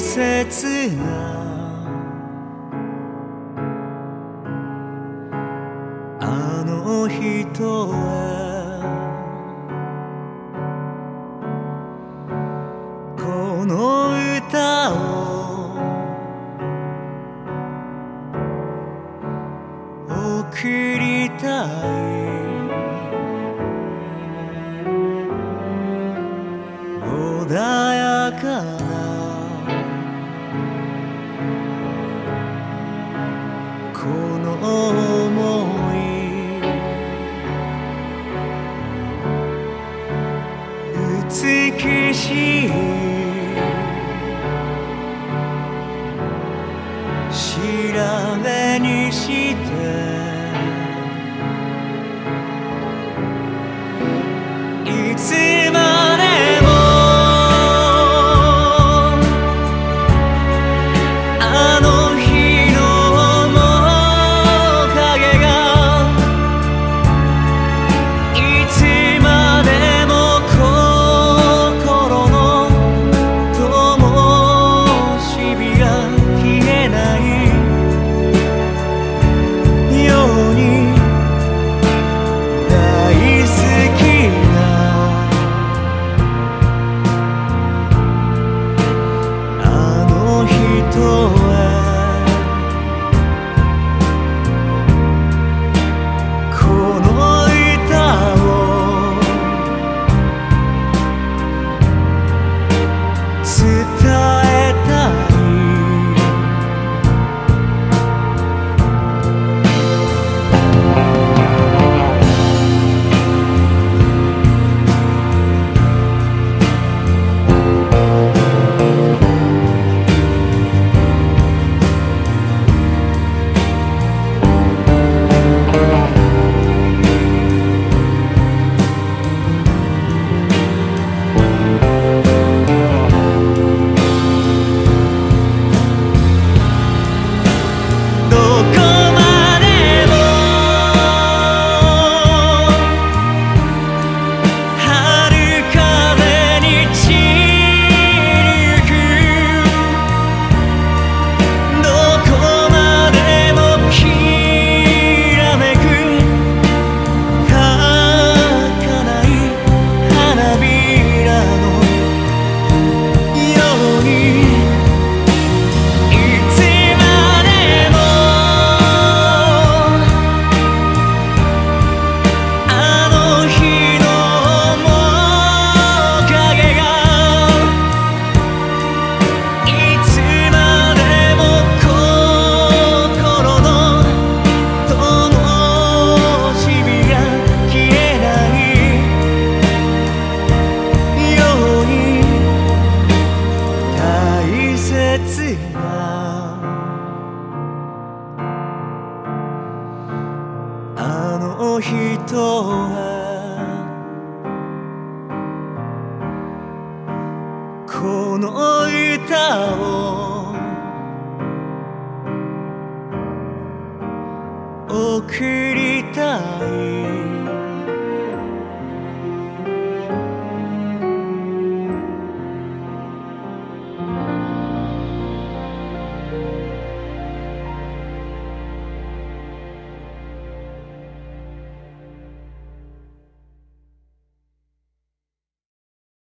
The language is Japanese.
切な。あの人はこの歌を思い。美しい。調べにして。あの人はこの板を送りたい。